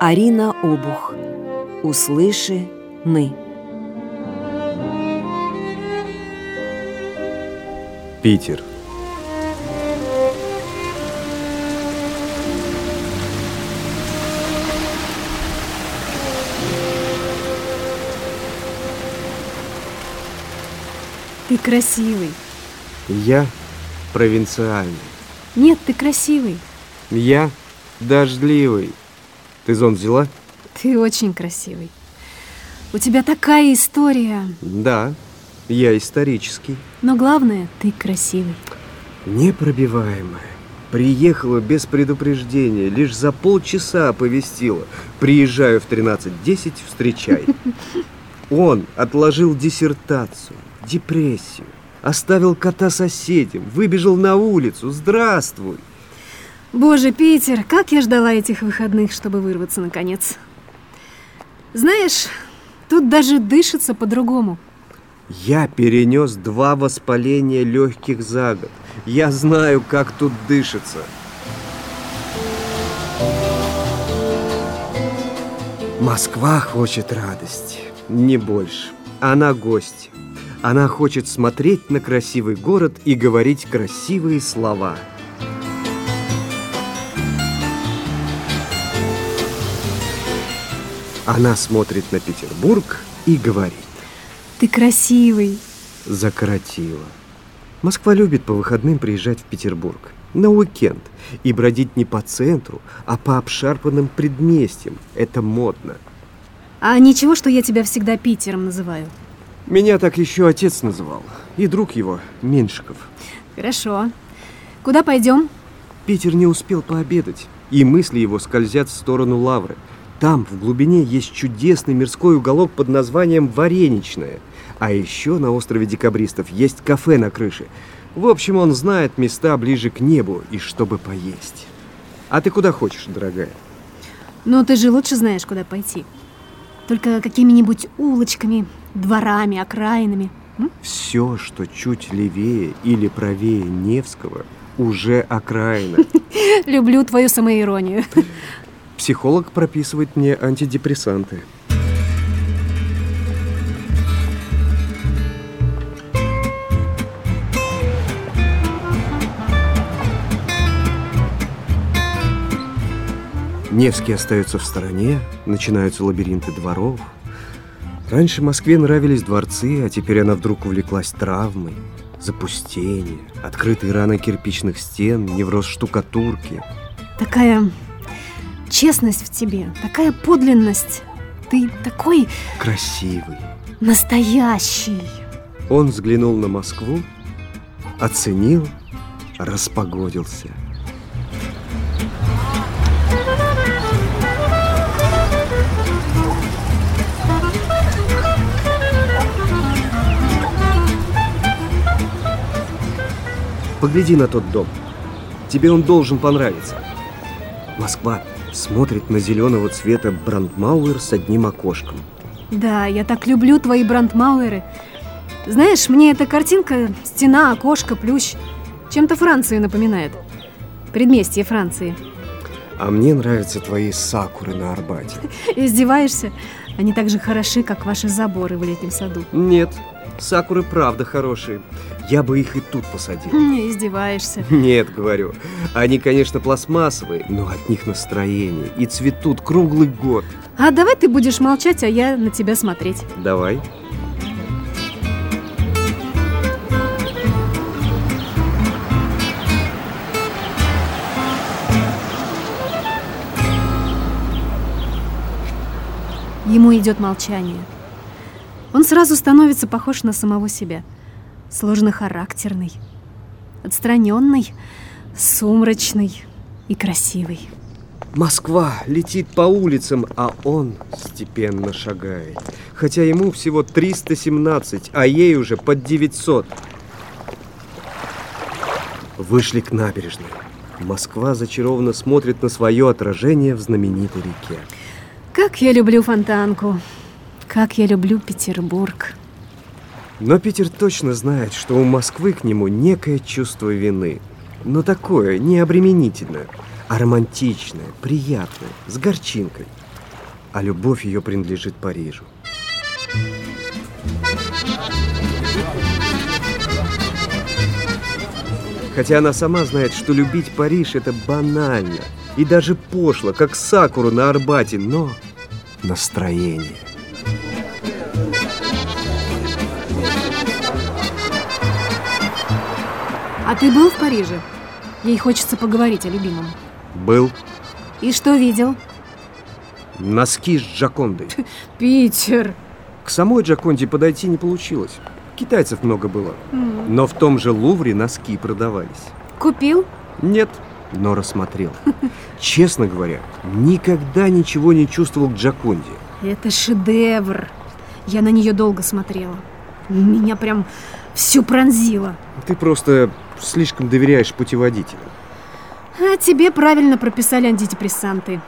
Арина Обух. Услыши ны. Питер. Ты красивый. Я провинциальный. Нет, ты красивый. Я дождливый. Ты зонт взяла? Ты очень красивый. У тебя такая история. Да, я исторический. Но главное, ты красивый. Непробиваемая. Приехала без предупреждения, лишь за полчаса оповестила. Приезжаю в 13.10, встречай. Он отложил диссертацию, депрессию, оставил кота соседям, выбежал на улицу. Здравствуй! Боже, Питер, как я ждала этих выходных, чтобы вырваться наконец. Знаешь, тут даже дышится по-другому. Я перенес два воспаления легких за год. Я знаю, как тут дышится. Москва хочет радости, не больше. Она гость. Она хочет смотреть на красивый город и говорить красивые слова. Она смотрит на Петербург и говорит. Ты красивый. Закоротила. Москва любит по выходным приезжать в Петербург на уикенд и бродить не по центру, а по обшарпанным предместьям. Это модно. А ничего, что я тебя всегда Питером называю? Меня так еще отец называл. И друг его, Меньшиков. Хорошо. Куда пойдем? Питер не успел пообедать, и мысли его скользят в сторону Лавры. Там, в глубине, есть чудесный мирской уголок под названием Вареничное. А еще на острове Декабристов есть кафе на крыше. В общем, он знает места ближе к небу и чтобы поесть. А ты куда хочешь, дорогая? Ну, ты же лучше знаешь, куда пойти. Только какими-нибудь улочками, дворами, окраинами. М? Все, что чуть левее или правее Невского, уже окраина. Люблю твою самоиронию. Психолог прописывает мне антидепрессанты. Невский остается в стороне, начинаются лабиринты дворов. Раньше Москве нравились дворцы, а теперь она вдруг увлеклась травмой, запустение, открытые раны кирпичных стен, невроз штукатурки. Такая честность в тебе, такая подлинность. Ты такой Красивый. настоящий. Он взглянул на Москву, оценил, распогодился. Погляди на тот дом. Тебе он должен понравиться. Москва смотрит на зеленого цвета брандмауэр с одним окошком. Да, я так люблю твои брандмауэры. Знаешь, мне эта картинка, стена, окошко, плющ, чем-то Францию напоминает. Предместье Франции. А мне нравятся твои сакуры на Арбате. Издеваешься? Они так же хороши, как ваши заборы в летнем саду. Нет, сакуры правда хорошие. Я бы их и тут посадил. Не издеваешься. Нет, говорю. Они, конечно, пластмассовые, но от них настроение. И цветут круглый год. А давай ты будешь молчать, а я на тебя смотреть. Давай. Ему идет молчание. Он сразу становится похож на самого себя. Сложнохарактерный, отстраненный, сумрачный и красивый. Москва летит по улицам, а он степенно шагает. Хотя ему всего 317, а ей уже под 900. Вышли к набережной. Москва зачарованно смотрит на свое отражение в знаменитой реке. Как я люблю фонтанку. Как я люблю Петербург. Но Питер точно знает, что у Москвы к нему некое чувство вины. Но такое, не обременительное, а романтичное, приятное, с горчинкой. а любовь ее принадлежит Парижу. Хотя она сама знает, что любить Париж – это банально и даже пошло, как сакуру на Арбате, но настроение. А ты был в Париже? Ей хочется поговорить о любимом. Был И что видел? носки с Джакондой. Питер. К самой Джаконде подойти не получилось. Китайцев много было. Но в том же Лувре носки продавались. Купил? Нет, но рассмотрел. Честно говоря, никогда ничего не чувствовал к Джаконде. Это шедевр. Я на нее долго смотрела. Меня прям всю пронзило. Ты просто слишком доверяешь путеводителю. А тебе правильно прописали антидепрессанты.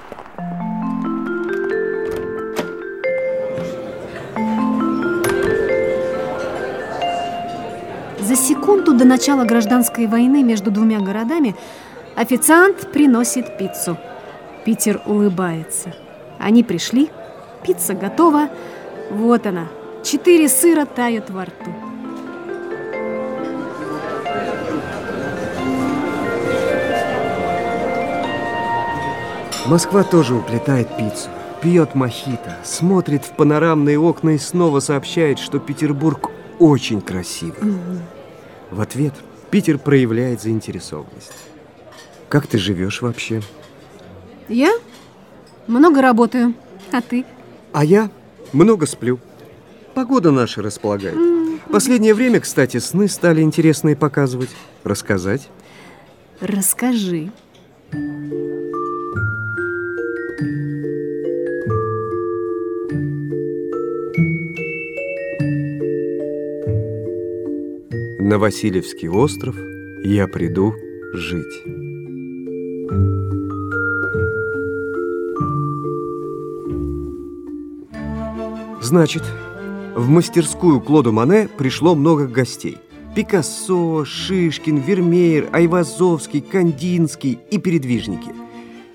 За секунду до начала гражданской войны между двумя городами официант приносит пиццу. Питер улыбается. Они пришли, пицца готова. Вот она. Четыре сыра тают во рту. Москва тоже уплетает пиццу, пьет мохито, смотрит в панорамные окна и снова сообщает, что Петербург очень красивый. В ответ Питер проявляет заинтересованность. Как ты живешь вообще? Я много работаю. А ты? А я много сплю. Погода наша располагает. Последнее время, кстати, сны стали интересные показывать. Рассказать? Расскажи. На Васильевский остров я приду жить. Значит, в мастерскую Клоду Мане пришло много гостей. Пикассо, Шишкин, Вермеер, Айвазовский, Кандинский и передвижники.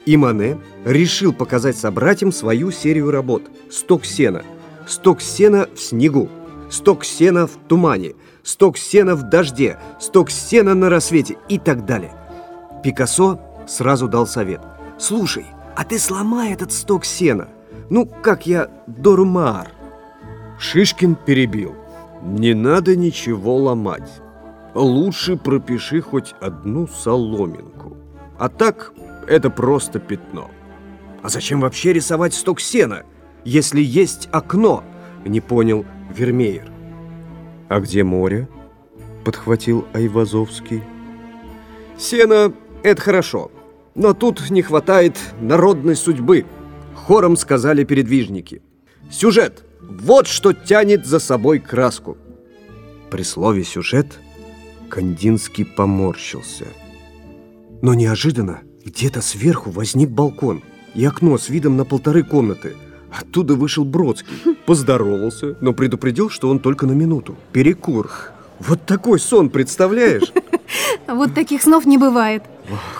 И Мане решил показать собратьям свою серию работ «Сток сена». «Сток сена в снегу», «Сток сена в тумане», «Сток сена в дожде», «Сток сена на рассвете» и так далее. Пикассо сразу дал совет. «Слушай, а ты сломай этот сток сена. Ну, как я Дормар». Шишкин перебил. «Не надо ничего ломать. Лучше пропиши хоть одну соломинку. А так это просто пятно. А зачем вообще рисовать сток сена, если есть окно?» Не понял Вермеер. «А где море?» Подхватил Айвазовский. «Сено — это хорошо, но тут не хватает народной судьбы», хором сказали передвижники. «Сюжет! Вот что тянет за собой краску!» При слове «сюжет» Кандинский поморщился. Но неожиданно где-то сверху возник балкон и окно с видом на полторы комнаты. Оттуда вышел Бродский, поздоровался, но предупредил, что он только на минуту. Перекур. Вот такой сон, представляешь? Вот таких снов не бывает.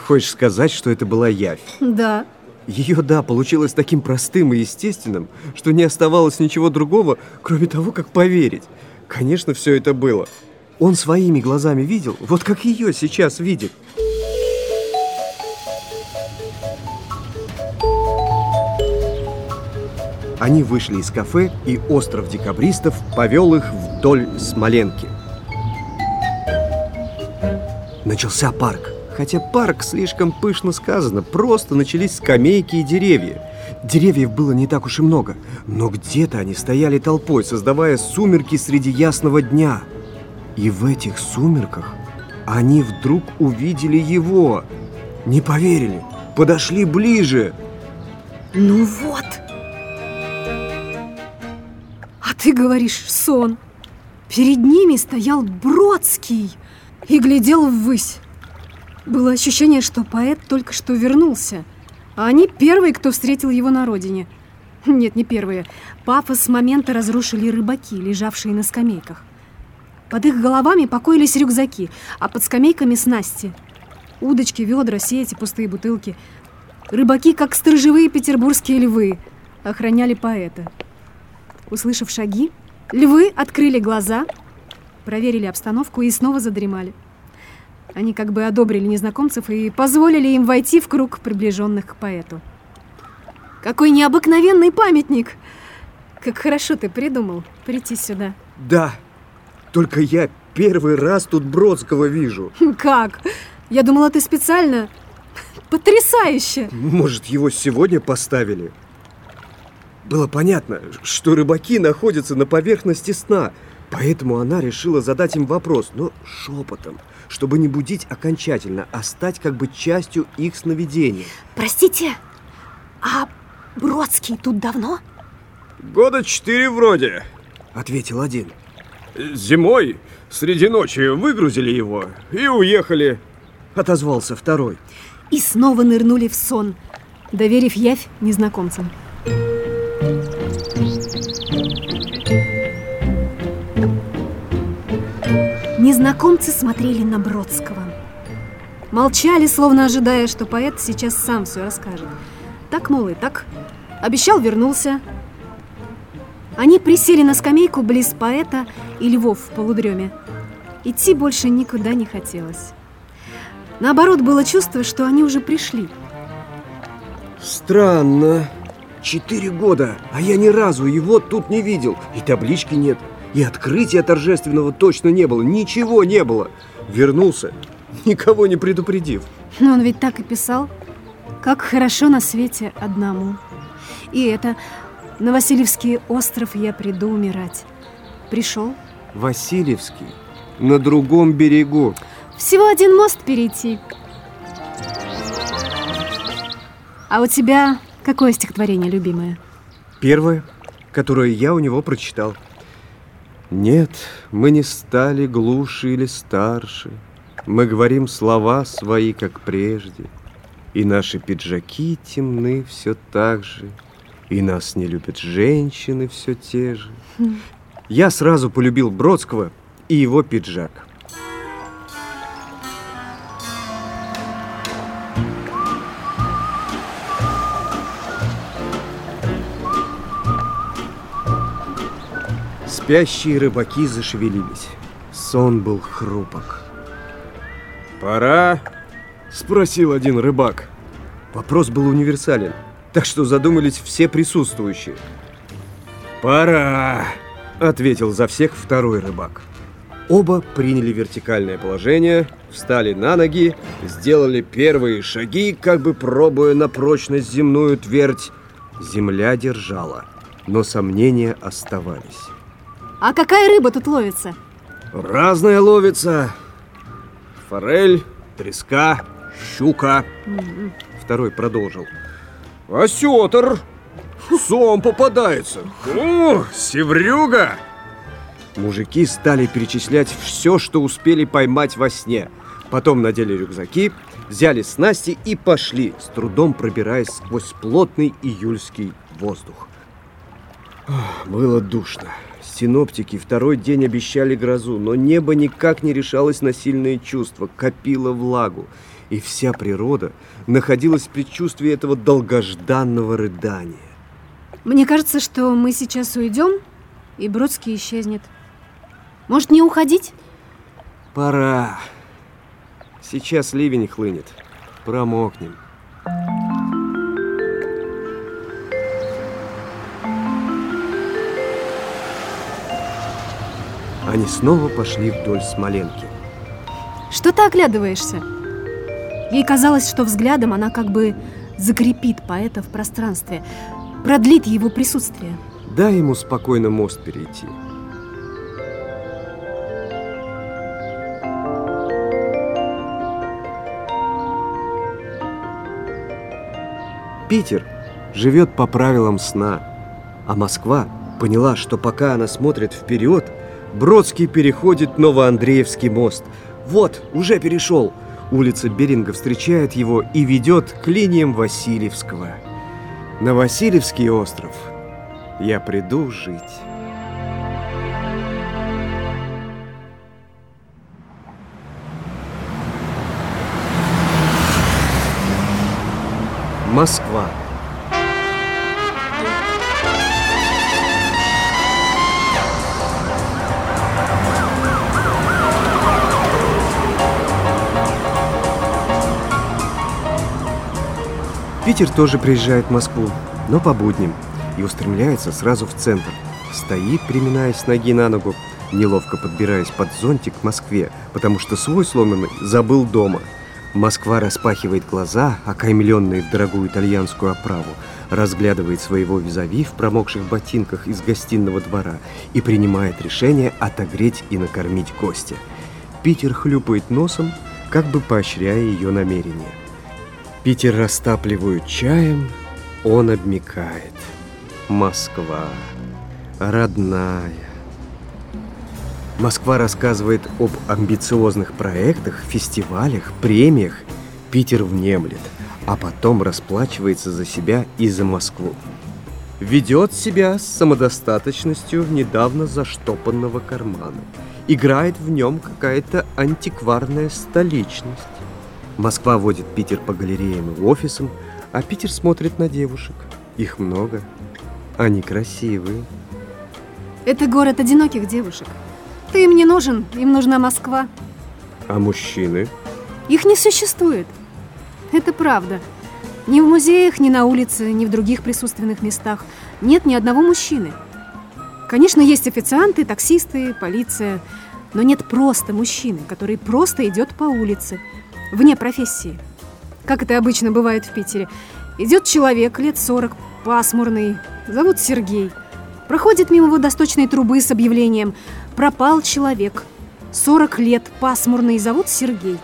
Хочешь сказать, что это была явь? Да. Ее «да» получилось таким простым и естественным, что не оставалось ничего другого, кроме того, как поверить. Конечно, все это было. Он своими глазами видел, вот как ее сейчас видит. Они вышли из кафе, и остров декабристов повел их вдоль Смоленки. Начался парк. Хотя парк слишком пышно сказано, просто начались скамейки и деревья. Деревьев было не так уж и много, но где-то они стояли толпой, создавая сумерки среди ясного дня. И в этих сумерках они вдруг увидели его. Не поверили, подошли ближе. Ну вот. Ты говоришь, сон. Перед ними стоял Бродский и глядел ввысь. Было ощущение, что поэт только что вернулся, а они первые, кто встретил его на родине. Нет, не первые. Пафос момента разрушили рыбаки, лежавшие на скамейках. Под их головами покоились рюкзаки, а под скамейками снасти. Удочки, ведра, сети, пустые бутылки. Рыбаки, как сторожевые петербургские львы. охраняли поэта. Услышав шаги, львы открыли глаза, проверили обстановку и снова задремали. Они как бы одобрили незнакомцев и позволили им войти в круг приближенных к поэту. Какой необыкновенный памятник! Как хорошо ты придумал прийти сюда. Да, только я первый раз тут Бродского вижу. Как? Я думала, ты специально. Потрясающе! Может, его сегодня поставили? Было понятно, что рыбаки находятся на поверхности сна, поэтому она решила задать им вопрос, но шепотом, чтобы не будить окончательно, а стать как бы частью их сновидения. Простите, а Бродский тут давно? Года четыре вроде, ответил один. Зимой среди ночи выгрузили его и уехали, отозвался второй. И снова нырнули в сон, доверив явь незнакомцам. Незнакомцы смотрели на Бродского. Молчали, словно ожидая, что поэт сейчас сам все расскажет. Так, мол, и так. Обещал, вернулся. Они присели на скамейку близ поэта и львов в полудреме. Идти больше никуда не хотелось. Наоборот, было чувство, что они уже пришли. Странно. Четыре года, а я ни разу его тут не видел. И таблички нет. И открытия торжественного точно не было. Ничего не было. Вернулся, никого не предупредив. Но он ведь так и писал. Как хорошо на свете одному. И это на Васильевский остров я приду умирать. Пришел? Васильевский? На другом берегу. Всего один мост перейти. А у тебя какое стихотворение любимое? Первое, которое я у него прочитал. Нет, мы не стали глуше или старше. Мы говорим слова свои, как прежде. И наши пиджаки темны все так же. И нас не любят женщины все те же. Я сразу полюбил Бродского и его пиджак. Спящие рыбаки зашевелились. Сон был хрупок. «Пора?» – спросил один рыбак. Вопрос был универсален, так что задумались все присутствующие. «Пора!» – ответил за всех второй рыбак. Оба приняли вертикальное положение, встали на ноги, сделали первые шаги, как бы пробуя на прочность земную твердь. Земля держала, но сомнения оставались. А какая рыба тут ловится? Разная ловится. Форель, треска, щука. Второй продолжил. Осетр. Сом попадается. О, севрюга. Мужики стали перечислять все, что успели поймать во сне. Потом надели рюкзаки, взяли снасти и пошли, с трудом пробираясь сквозь плотный июльский воздух. Было душно. Синоптики второй день обещали грозу, но небо никак не решалось на сильные чувства, копило влагу. И вся природа находилась в предчувствии этого долгожданного рыдания. Мне кажется, что мы сейчас уйдем, и Бродский исчезнет. Может, не уходить? Пора. Сейчас ливень хлынет. Промокнем. Они снова пошли вдоль Смоленки. Что ты оглядываешься? Ей казалось, что взглядом она как бы закрепит поэта в пространстве, продлит его присутствие. Дай ему спокойно мост перейти. Питер живет по правилам сна, а Москва поняла, что пока она смотрит вперед, Бродский переходит Новоандреевский мост. Вот, уже перешел. Улица Беринга встречает его и ведет к линиям Васильевского. На Васильевский остров я приду жить. Москва. Питер тоже приезжает в Москву, но по будням, и устремляется сразу в центр. Стоит, приминаясь с ноги на ногу, неловко подбираясь под зонтик к Москве, потому что свой сломанный забыл дома. Москва распахивает глаза, окаймленные в дорогую итальянскую оправу, разглядывает своего визави в промокших ботинках из гостиного двора и принимает решение отогреть и накормить гостя. Питер хлюпает носом, как бы поощряя ее намерение. Питер растапливают чаем, он обмикает. Москва, родная. Москва рассказывает об амбициозных проектах, фестивалях, премиях. Питер внемлет – а потом расплачивается за себя и за Москву. Ведет себя с самодостаточностью недавно заштопанного кармана. Играет в нем какая-то антикварная столичность. Москва водит Питер по галереям и офисам, а Питер смотрит на девушек. Их много. Они красивые. Это город одиноких девушек. Ты им не нужен, им нужна Москва. А мужчины? Их не существует. Это правда. Ни в музеях, ни на улице, ни в других присутственных местах нет ни одного мужчины. Конечно, есть официанты, таксисты, полиция, но нет просто мужчины, который просто идет по улице, вне профессии. Как это обычно бывает в Питере. Идет человек лет 40, пасмурный, зовут Сергей. Проходит мимо водосточной трубы с объявлением «Пропал человек». 40 лет, пасмурный, зовут Сергей.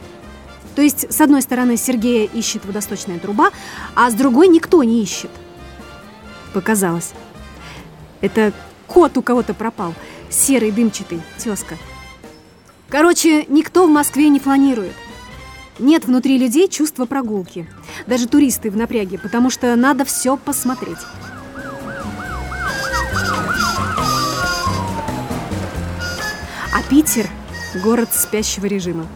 То есть, с одной стороны, Сергея ищет водосточная труба, а с другой никто не ищет. Показалось. Это кот у кого-то пропал. Серый, дымчатый, тезка. Короче, никто в Москве не фланирует. Нет внутри людей чувства прогулки. Даже туристы в напряге, потому что надо все посмотреть. А Питер – город спящего режима.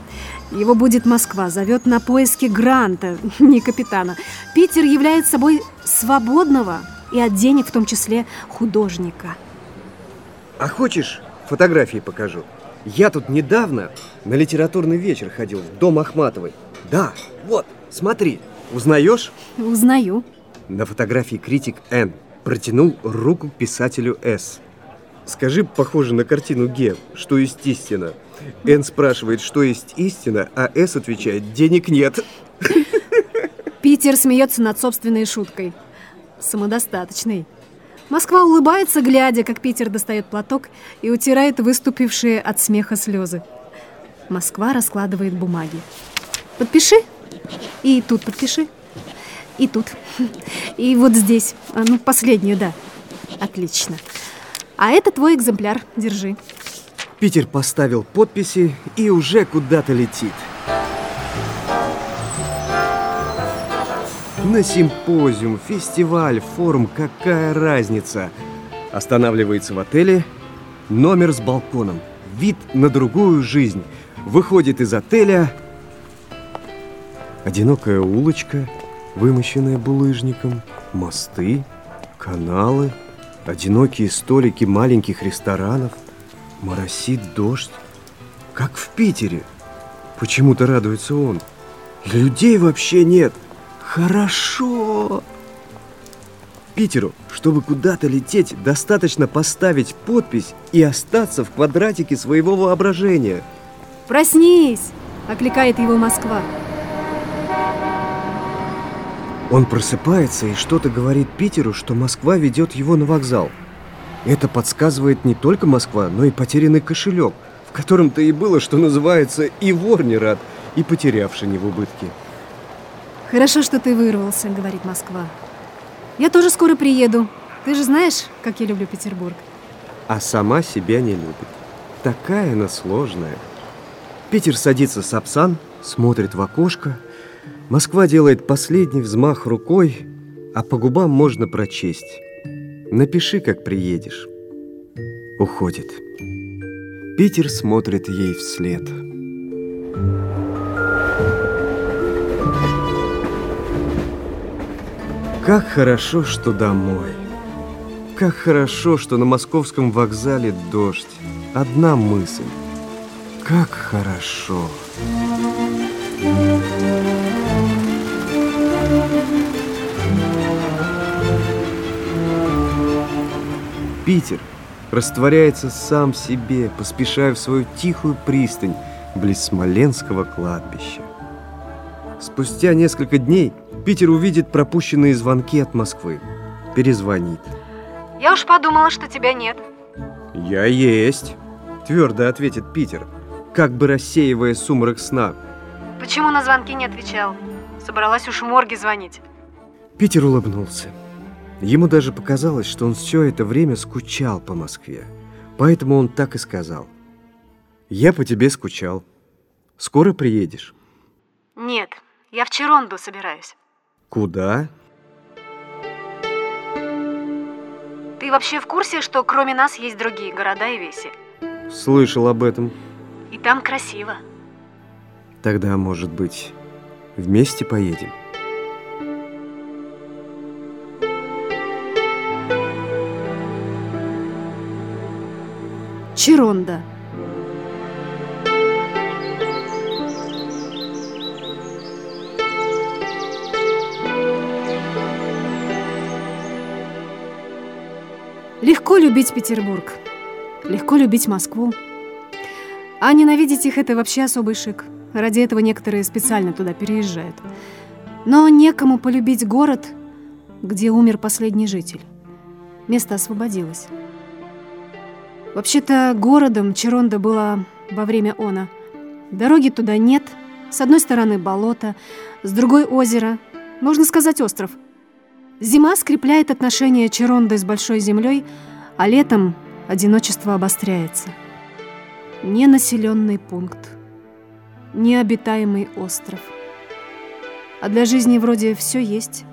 Его будет Москва, зовет на поиски гранта, не капитана. Питер является собой свободного и от денег в том числе художника. А хочешь, фотографии покажу? Я тут недавно на литературный вечер ходил в дом Ахматовой. Да, вот, смотри, узнаешь? Узнаю. На фотографии критик Н протянул руку писателю С. Скажи, похоже на картину Ге, что есть истина. Н спрашивает, что есть истина, а С отвечает, денег нет. Питер смеется над собственной шуткой. Самодостаточный. Москва улыбается, глядя, как Питер достает платок и утирает выступившие от смеха слезы. Москва раскладывает бумаги. Подпиши. И тут подпиши. И тут. И вот здесь. А, ну, последнюю, да. Отлично. А это твой экземпляр. Держи. Питер поставил подписи и уже куда-то летит. На симпозиум, фестиваль, форум, какая разница? Останавливается в отеле, номер с балконом, вид на другую жизнь. Выходит из отеля, одинокая улочка, вымощенная булыжником, мосты, каналы, одинокие столики маленьких ресторанов – Моросит дождь, как в Питере. Почему-то радуется он. Людей вообще нет. Хорошо. Питеру, чтобы куда-то лететь, достаточно поставить подпись и остаться в квадратике своего воображения. «Проснись!» – окликает его Москва. Он просыпается и что-то говорит Питеру, что Москва ведет его на вокзал – это подсказывает не только Москва, но и потерянный кошелек, в котором-то и было, что называется, и вор не рад, и потерявший не в убытке. Хорошо, что ты вырвался, говорит Москва. Я тоже скоро приеду. Ты же знаешь, как я люблю Петербург. А сама себя не любит. Такая она сложная. Питер садится с Апсан, смотрит в окошко. Москва делает последний взмах рукой, а по губам можно прочесть. Напиши, как приедешь. Уходит. Питер смотрит ей вслед. Как хорошо, что домой. Как хорошо, что на московском вокзале дождь. Одна мысль. Как хорошо. Питер растворяется сам себе, поспешая в свою тихую пристань близ Смоленского кладбища. Спустя несколько дней – Питер увидит пропущенные звонки от Москвы. Перезвонит. Я уж подумала, что тебя нет. «Я есть», — твердо ответит Питер, как бы рассеивая сумрак сна. Почему на звонки не отвечал? Собралась уж в морге звонить. Питер улыбнулся. Ему даже показалось, что он все это время скучал по Москве. Поэтому он так и сказал. «Я по тебе скучал. Скоро приедешь?» Нет, я в Черонду собираюсь. «Куда?» Ты вообще в курсе, что кроме нас есть другие города и веси? «Слышал об этом. И там красиво. Тогда, может быть, вместе поедем?» Черонда. Легко любить Петербург. Легко любить Москву. А ненавидеть их – это вообще особый шик. Ради этого некоторые специально туда переезжают. Но некому полюбить город, где умер последний житель. Место освободилось. Вообще-то городом Черонда была во время она. Дороги туда нет. С одной стороны болото, с другой озеро. Можно сказать, остров. Зима скрепляет отношения Черонды с Большой землей, а летом одиночество обостряется. Ненаселенный пункт. Необитаемый остров. А для жизни вроде все есть.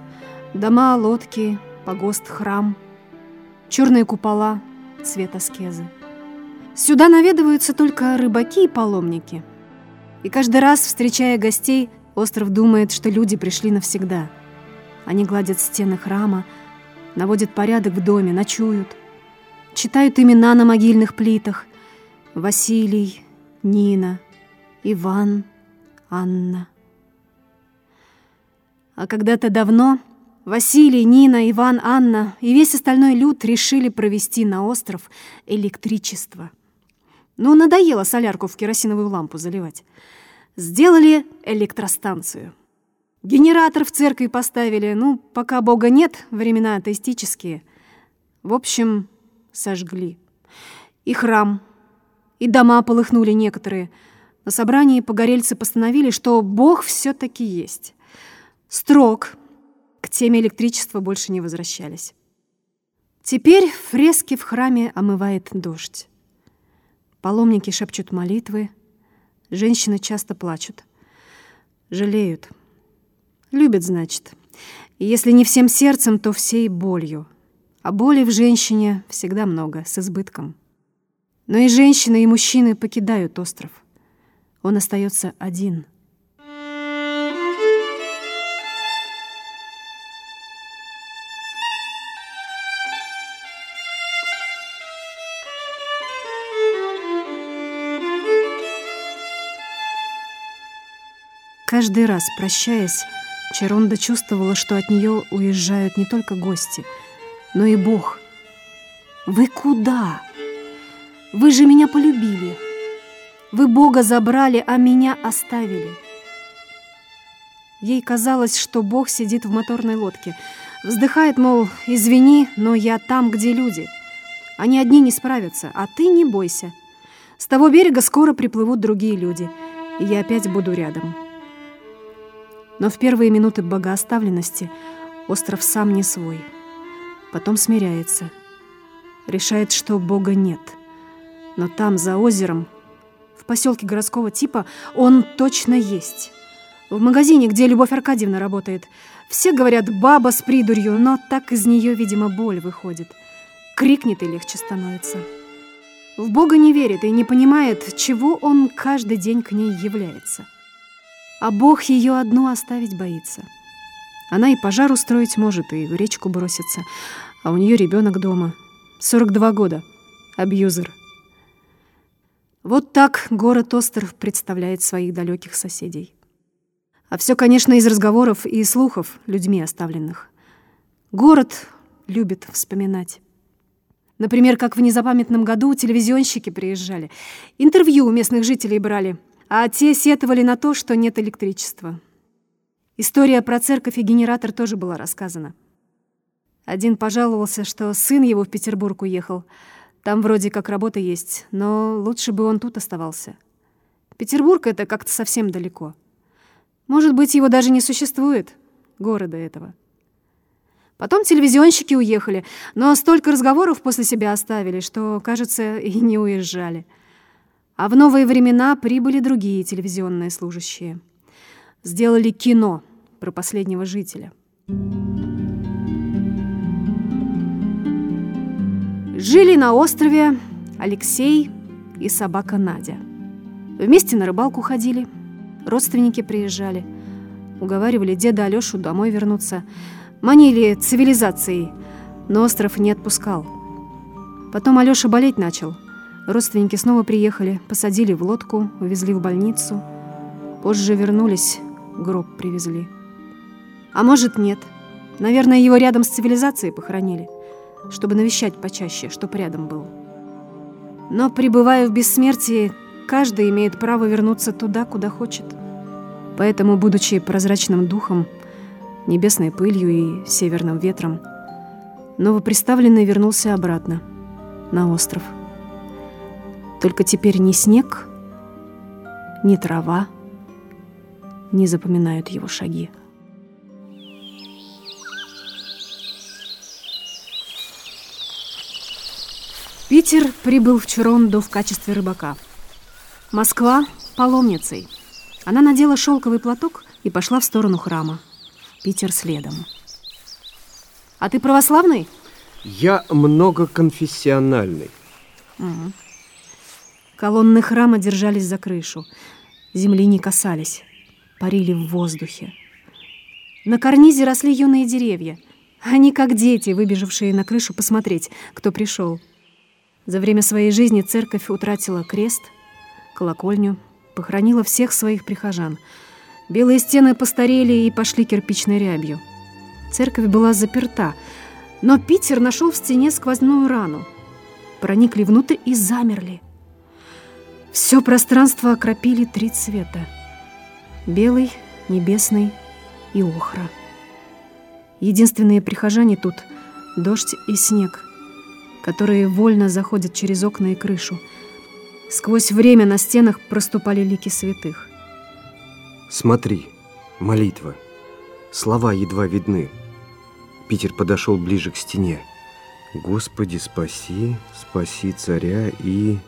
Дома, лодки, погост, храм. Черные купола — цвет аскезы. Сюда наведываются только рыбаки и паломники. И каждый раз, встречая гостей, остров думает, что люди пришли навсегда. Они гладят стены храма, наводят порядок в доме, ночуют, читают имена на могильных плитах. Василий, Нина, Иван, Анна. А когда-то давно Василий, Нина, Иван, Анна и весь остальной люд решили провести на остров электричество. Ну, надоело солярку в керосиновую лампу заливать. Сделали электростанцию. Генератор в церкви поставили. Ну, пока Бога нет, времена атеистические. В общем, сожгли. И храм, и дома полыхнули некоторые. На собрании погорельцы постановили, что Бог все таки есть. Строг, к теме электричества больше не возвращались. Теперь фрески в храме омывает дождь. Паломники шепчут молитвы, женщины часто плачут. Жалеют. Любят, значит. Если не всем сердцем, то всей болью. А боли в женщине всегда много, с избытком. Но и женщины, и мужчины покидают остров. Он остается один — Каждый раз, прощаясь, Черонда чувствовала, что от нее уезжают не только гости, но и Бог. «Вы куда? Вы же меня полюбили. Вы Бога забрали, а меня оставили». Ей казалось, что Бог сидит в моторной лодке. Вздыхает, мол, извини, но я там, где люди. Они одни не справятся, а ты не бойся. С того берега скоро приплывут другие люди, и я опять буду рядом. Но в первые минуты богооставленности остров сам не свой. Потом смиряется. Решает, что Бога нет. Но там, за озером, в поселке городского типа, он точно есть. В магазине, где Любовь Аркадьевна работает. Все говорят «баба с придурью», но так из нее, видимо, боль выходит. Крикнет и легче становится. В Бога не верит и не понимает, чего он каждый день к ней является а Бог ее одну оставить боится. Она и пожар устроить может, и в речку бросится, а у нее ребенок дома. 42 года. Абьюзер. Вот так город Остров представляет своих далеких соседей. А все, конечно, из разговоров и слухов людьми оставленных. Город любит вспоминать. Например, как в незапамятном году телевизионщики приезжали, интервью у местных жителей брали, а те сетовали на то, что нет электричества. История про церковь и генератор тоже была рассказана. Один пожаловался, что сын его в Петербург уехал. Там вроде как работа есть, но лучше бы он тут оставался. Петербург — это как-то совсем далеко. Может быть, его даже не существует, города этого. Потом телевизионщики уехали, но столько разговоров после себя оставили, что, кажется, и не уезжали. А в новые времена прибыли другие телевизионные служащие. Сделали кино про последнего жителя. Жили на острове Алексей и собака Надя. Вместе на рыбалку ходили, родственники приезжали, уговаривали деда Алёшу домой вернуться, манили цивилизацией, но остров не отпускал. Потом Алёша болеть начал. Родственники снова приехали, посадили в лодку, увезли в больницу. Позже вернулись, гроб привезли. А может, нет. Наверное, его рядом с цивилизацией похоронили чтобы навещать почаще, чтоб рядом был. Но, пребывая в бессмертии, каждый имеет право вернуться туда, куда хочет. Поэтому, будучи прозрачным духом, небесной пылью и северным ветром, новоприставленный вернулся обратно, на остров. Только теперь ни снег, ни трава не запоминают его шаги. Питер прибыл в Чуронду в качестве рыбака. Москва – паломницей. Она надела шелковый платок и пошла в сторону храма. Питер следом. А ты православный? Я многоконфессиональный. Угу. Колонны храма держались за крышу. Земли не касались. Парили в воздухе. На карнизе росли юные деревья. Они как дети, выбежавшие на крышу посмотреть, кто пришел. За время своей жизни церковь утратила крест, колокольню, похоронила всех своих прихожан. Белые стены постарели и пошли кирпичной рябью. Церковь была заперта, но Питер нашел в стене сквозную рану. Проникли внутрь и замерли. Все пространство окропили три цвета. Белый, небесный и охра. Единственные прихожане тут — дождь и снег — которые вольно заходят через окна и крышу. Сквозь время на стенах проступали лики святых. Смотри, молитва. Слова едва видны. Питер подошел ближе к стене. Господи, спаси, спаси царя и...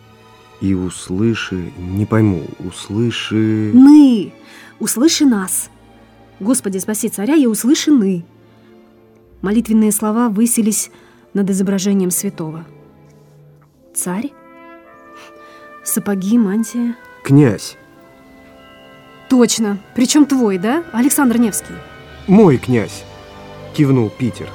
И услыши... Не пойму, услыши... Мы! Услыши нас! Господи, спаси царя и услыши мы! Молитвенные слова высились над изображением святого. Царь? Сапоги, мантия? Князь. Точно. Причем твой, да? Александр Невский. Мой князь, кивнул Питер.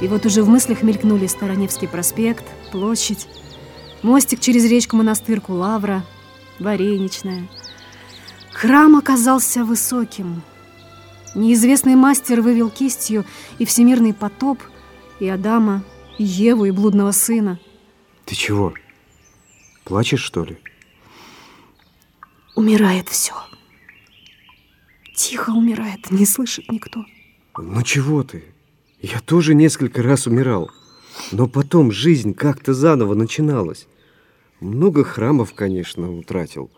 И вот уже в мыслях мелькнули Староневский проспект, площадь, Мостик через речку Монастырку Лавра, Вареничная. Храм оказался высоким. Неизвестный мастер вывел кистью и всемирный потоп, и Адама, и Еву, и блудного сына. Ты чего? Плачешь, что ли? Умирает все. Тихо умирает, не слышит никто. Ну чего ты? Я тоже несколько раз умирал. Но потом жизнь как-то заново начиналась. Много храмов, конечно, утратил.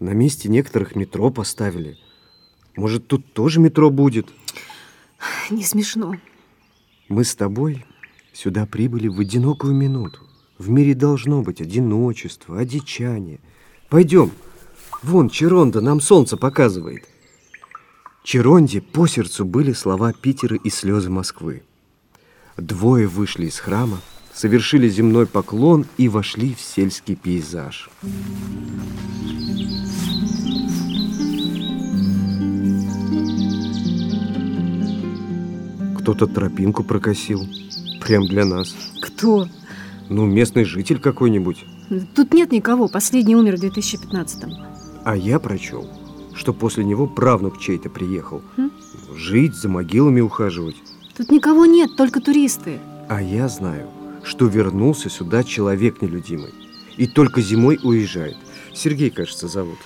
На месте некоторых метро поставили. Может, тут тоже метро будет? Не смешно. Мы с тобой сюда прибыли в одинокую минуту. В мире должно быть одиночество, одичание. Пойдем. Вон Черонда нам солнце показывает. Черонде по сердцу были слова Питера и слезы Москвы. Двое вышли из храма, совершили земной поклон и вошли в сельский пейзаж. Кто-то тропинку прокосил. Прям для нас. Кто? Ну, местный житель какой-нибудь. Тут нет никого, последний умер в 2015-м. А я прочел, что после него правнук чей-то приехал. Хм? Жить, за могилами ухаживать. Тут никого нет, только туристы. А я знаю, что вернулся сюда человек нелюдимый. И только зимой уезжает. Сергей, кажется, зовут.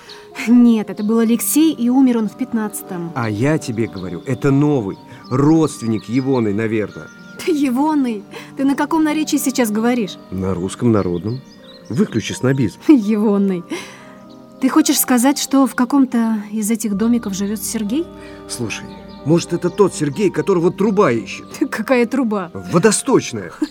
Нет, это был Алексей, и умер он в 15-м. А я тебе говорю, это новый, родственник Егоны, наверное. Ты Егоный. Ты на каком наречии сейчас говоришь? На русском народном. Выключи снобизм. Егоный. Ты хочешь сказать, что в каком-то из этих домиков живет Сергей? Слушай, может, это тот Сергей, которого труба ищет? Какая труба? Водосточная.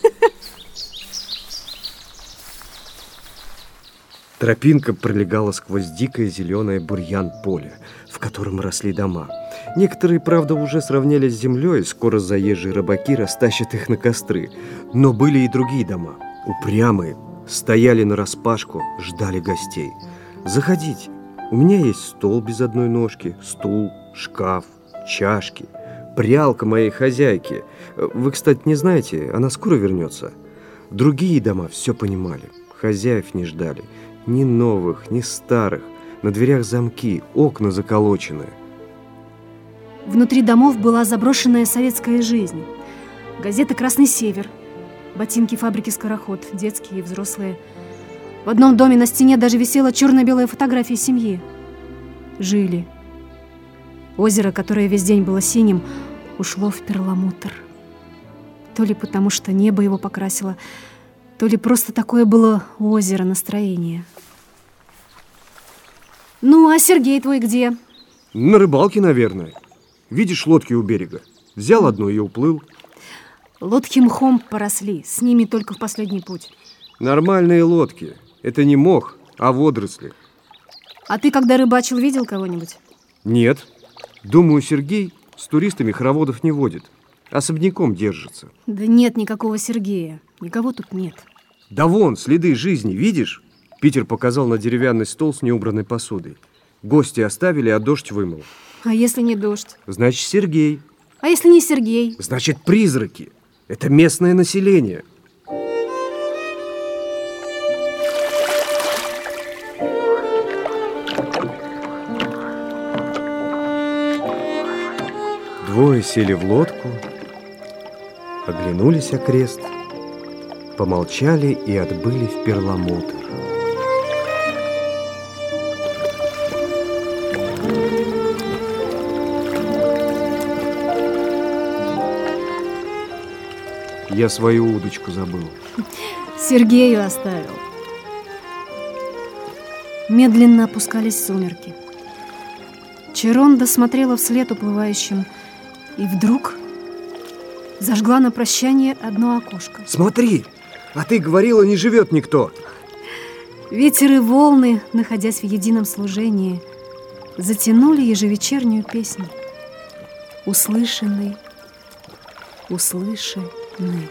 Тропинка пролегала сквозь дикое зеленое бурьян поле, в котором росли дома. Некоторые, правда, уже сравнялись с землей, скоро заезжие рыбаки растащат их на костры. Но были и другие дома, упрямые, стояли на распашку, ждали гостей. Заходите, у меня есть стол без одной ножки, стул, шкаф, чашки, прялка моей хозяйки. Вы, кстати, не знаете, она скоро вернется. Другие дома все понимали, хозяев не ждали – ни новых, ни старых. На дверях замки, окна заколочены. Внутри домов была заброшенная советская жизнь. Газеты «Красный север», ботинки фабрики «Скороход», детские и взрослые. В одном доме на стене даже висела черно-белая фотография семьи. Жили. Озеро, которое весь день было синим, ушло в перламутр. То ли потому, что небо его покрасило, то ли просто такое было озеро настроение. Ну, а Сергей твой где? На рыбалке, наверное. Видишь лодки у берега? Взял одну и уплыл. Лодки мхом поросли, с ними только в последний путь. Нормальные лодки. Это не мох, а водоросли. А ты, когда рыбачил, видел кого-нибудь? Нет. Думаю, Сергей с туристами хороводов не водит. Особняком держится. Да нет никакого Сергея. Никого тут нет. Да вон, следы жизни, видишь? Питер показал на деревянный стол с неубранной посудой. Гости оставили, а дождь вымыл. А если не дождь? Значит, Сергей. А если не Сергей? Значит, призраки. Это местное население. Двое сели в лодку, оглянулись окрест – помолчали и отбыли в перламутр. Я свою удочку забыл. Сергею оставил. Медленно опускались сумерки. Черонда смотрела вслед уплывающим, и вдруг зажгла на прощание одно окошко. Смотри! А ты говорила, не живет никто. Ветер и волны, находясь в едином служении, затянули ежевечернюю песню. Услышанный, услышанный.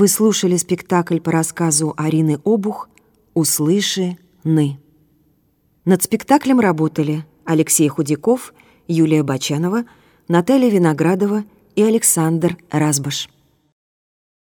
Вы слушали спектакль по рассказу Арины Обух «Услыши ны». Над спектаклем работали Алексей Худяков, Юлия Бачанова, Наталья Виноградова и Александр Разбаш.